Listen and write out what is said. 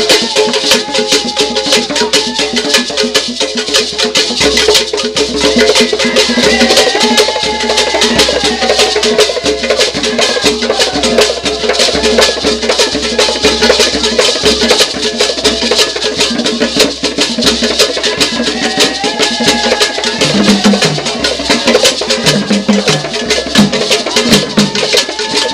Yeah.